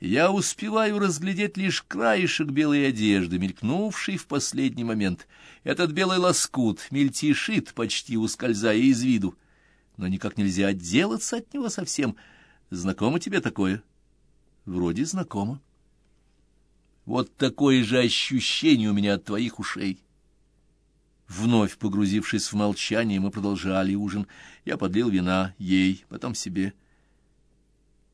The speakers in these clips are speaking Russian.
Я успеваю разглядеть лишь краешек белой одежды, мелькнувший в последний момент. Этот белый лоскут мельтешит, почти ускользая из виду. Но никак нельзя отделаться от него совсем. Знакомо тебе такое? Вроде знакомо. Вот такое же ощущение у меня от твоих ушей. Вновь погрузившись в молчание, мы продолжали ужин. Я подлил вина ей, потом себе.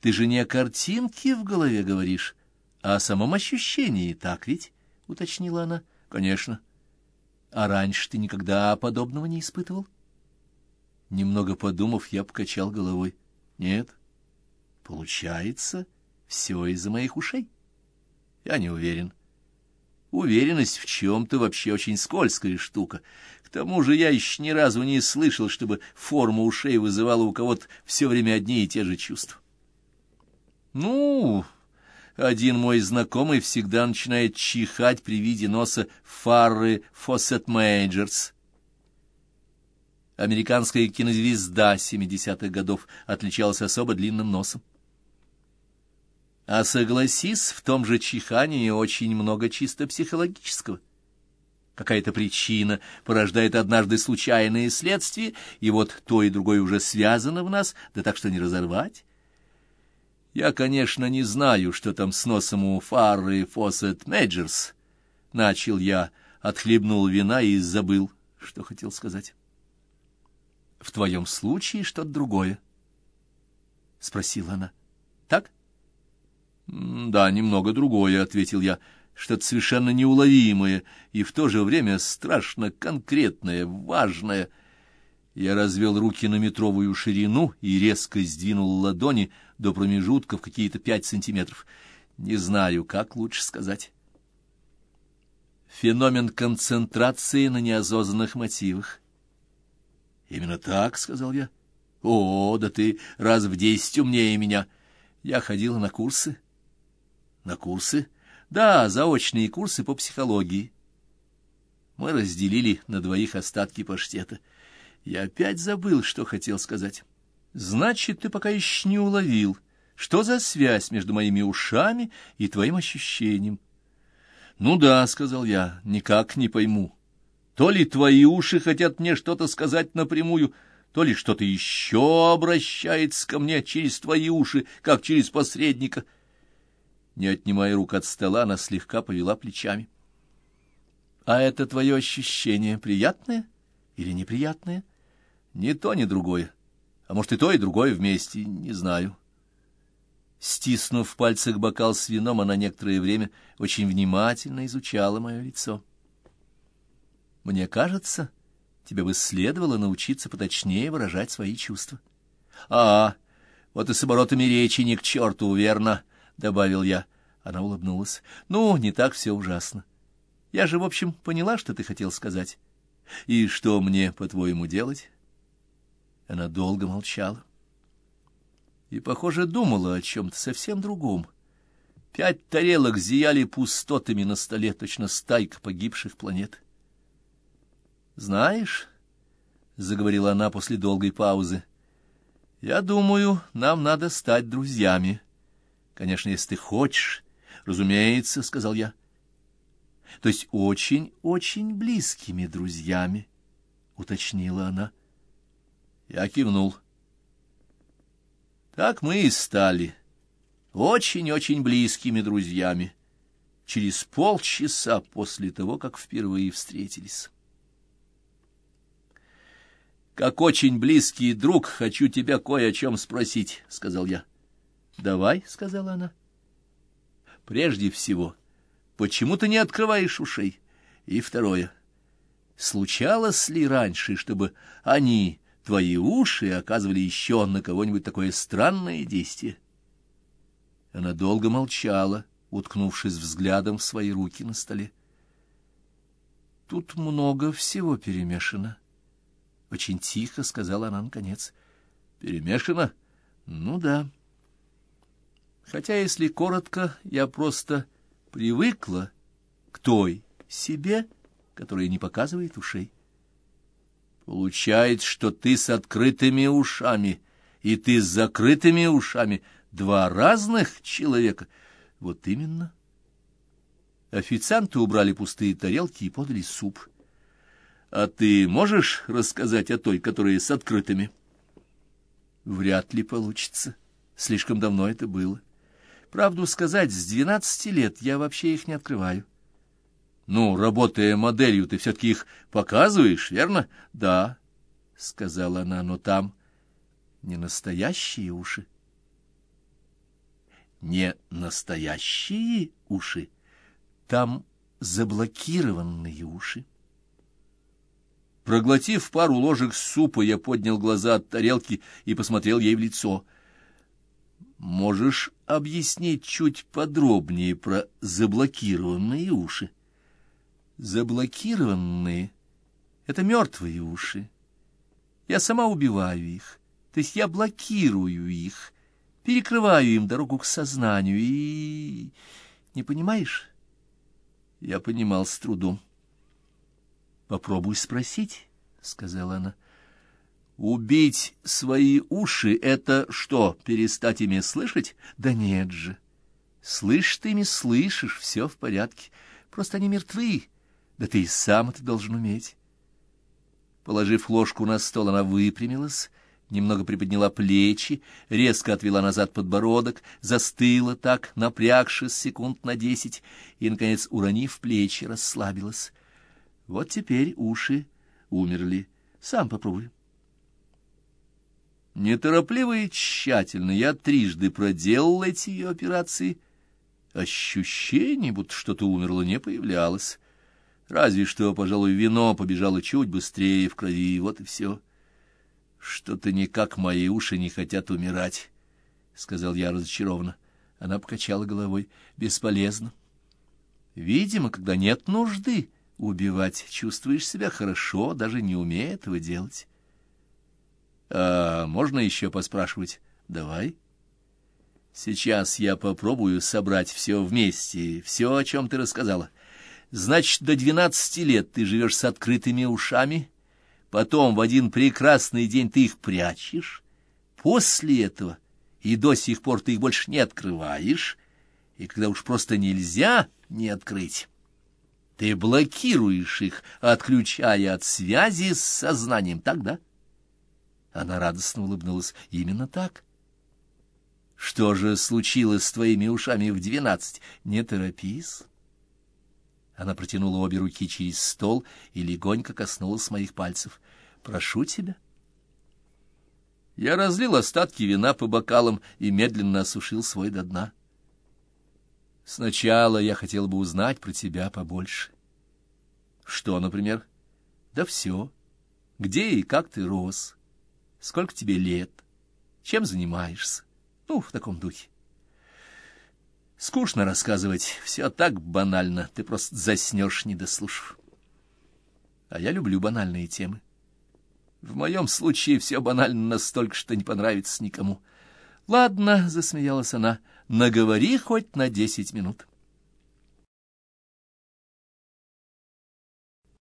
Ты же не о картинке в голове говоришь, а о самом ощущении, так ведь? — уточнила она. — Конечно. А раньше ты никогда подобного не испытывал? Немного подумав, я покачал головой. — Нет. — Получается, все из-за моих ушей? Я не уверен. — Уверенность в чем-то вообще очень скользкая штука. К тому же я еще ни разу не слышал, чтобы форма ушей вызывала у кого-то все время одни и те же чувства. Ну, один мой знакомый всегда начинает чихать при виде носа Фарры Фоссет Мейджерс. Американская кинозвезда 70-х годов отличалась особо длинным носом. А согласись, в том же чихании очень много чисто психологического. Какая-то причина порождает однажды случайные следствия, и вот то и другое уже связано в нас, да так что не разорвать. Я, конечно, не знаю, что там с носом у Фарры Фоссет Меджерс. Начал я, отхлебнул вина и забыл, что хотел сказать. В твоем случае что-то другое, — спросила она. Так? — «Да, немного другое», — ответил я, — «что-то совершенно неуловимое и в то же время страшно конкретное, важное». Я развел руки на метровую ширину и резко сдвинул ладони до промежутка в какие-то пять сантиметров. Не знаю, как лучше сказать. Феномен концентрации на неосознанных мотивах. «Именно так», — сказал я. «О, да ты раз в десять умнее меня. Я ходила на курсы». На курсы? Да, заочные курсы по психологии. Мы разделили на двоих остатки паштета. Я опять забыл, что хотел сказать. Значит, ты пока еще не уловил, что за связь между моими ушами и твоим ощущением. Ну да, — сказал я, — никак не пойму. То ли твои уши хотят мне что-то сказать напрямую, то ли что-то еще обращается ко мне через твои уши, как через посредника — не отнимая рук от стола, она слегка повела плечами. — А это твое ощущение приятное или неприятное? — Ни то, ни другое. А может, и то, и другое вместе, не знаю. Стиснув в пальцах бокал с вином, она некоторое время очень внимательно изучала мое лицо. — Мне кажется, тебе бы следовало научиться поточнее выражать свои чувства. — А, вот и с оборотами речи ни к черту, верно, — добавил я. Она улыбнулась. — Ну, не так все ужасно. Я же, в общем, поняла, что ты хотел сказать. И что мне, по-твоему, делать? Она долго молчала. И, похоже, думала о чем-то совсем другом. Пять тарелок зияли пустотами на столе, точно стайка погибших планет. — Знаешь, — заговорила она после долгой паузы, — я думаю, нам надо стать друзьями. — Конечно, если ты хочешь, разумеется, — сказал я. То есть очень-очень близкими друзьями, — уточнила она. Я кивнул. Так мы и стали очень-очень близкими друзьями через полчаса после того, как впервые встретились. «Как очень близкий друг, хочу тебя кое о чем спросить», — сказал я. «Давай», — сказала она. «Прежде всего, почему ты не открываешь ушей? И второе, случалось ли раньше, чтобы они, твои уши, оказывали еще на кого-нибудь такое странное действие?» Она долго молчала, уткнувшись взглядом в свои руки на столе. «Тут много всего перемешано», — очень тихо сказала она наконец. «Перемешано? Ну да». Хотя, если коротко, я просто привыкла к той себе, которая не показывает ушей. Получается, что ты с открытыми ушами и ты с закрытыми ушами — два разных человека. Вот именно. Официанты убрали пустые тарелки и подали суп. А ты можешь рассказать о той, которая с открытыми? Вряд ли получится. Слишком давно это было. Правду сказать, с двенадцати лет я вообще их не открываю. Ну, работая моделью, ты все-таки их показываешь, верно? Да, — сказала она, — но там не настоящие уши. Не настоящие уши, там заблокированные уши. Проглотив пару ложек супа, я поднял глаза от тарелки и посмотрел ей в лицо. «Можешь объяснить чуть подробнее про заблокированные уши?» «Заблокированные — это мертвые уши. Я сама убиваю их, то есть я блокирую их, перекрываю им дорогу к сознанию и... Не понимаешь?» Я понимал с трудом. Попробуй спросить, — сказала она. Убить свои уши — это что, перестать ими слышать? Да нет же. Слышишь ты ими, слышишь, все в порядке. Просто они мертвы. Да ты и сам это должен уметь. Положив ложку на стол, она выпрямилась, немного приподняла плечи, резко отвела назад подбородок, застыла так, напрягшись секунд на десять, и, наконец, уронив плечи, расслабилась. Вот теперь уши умерли. Сам попробуй. Неторопливо и тщательно я трижды проделал эти ее операции. Ощущений, будто что-то умерло, не появлялось. Разве что, пожалуй, вино побежало чуть быстрее в крови, вот и все. Что-то никак мои уши не хотят умирать, — сказал я разочарованно. Она покачала головой. Бесполезно. Видимо, когда нет нужды, убивать, чувствуешь себя хорошо, даже не умея этого делать. А можно еще поспрашивать? Давай. Сейчас я попробую собрать все вместе, все, о чем ты рассказала. Значит, до двенадцати лет ты живешь с открытыми ушами, потом в один прекрасный день ты их прячешь, после этого и до сих пор ты их больше не открываешь, и когда уж просто нельзя не открыть, ты блокируешь их, отключая от связи с сознанием, так, да? Она радостно улыбнулась. Именно так. Что же случилось с твоими ушами в двенадцать? Не торопись. Она протянула обе руки через стол и легонько коснулась моих пальцев. Прошу тебя. Я разлил остатки вина по бокалам и медленно осушил свой до дна. Сначала я хотел бы узнать про тебя побольше. Что, например? Да все. Где и как ты рос? Сколько тебе лет? Чем занимаешься? Ну, в таком духе. Скучно рассказывать, все так банально, ты просто заснешь, не дослушав. А я люблю банальные темы. В моем случае все банально настолько, что не понравится никому. Ладно, — засмеялась она, — наговори хоть на десять минут.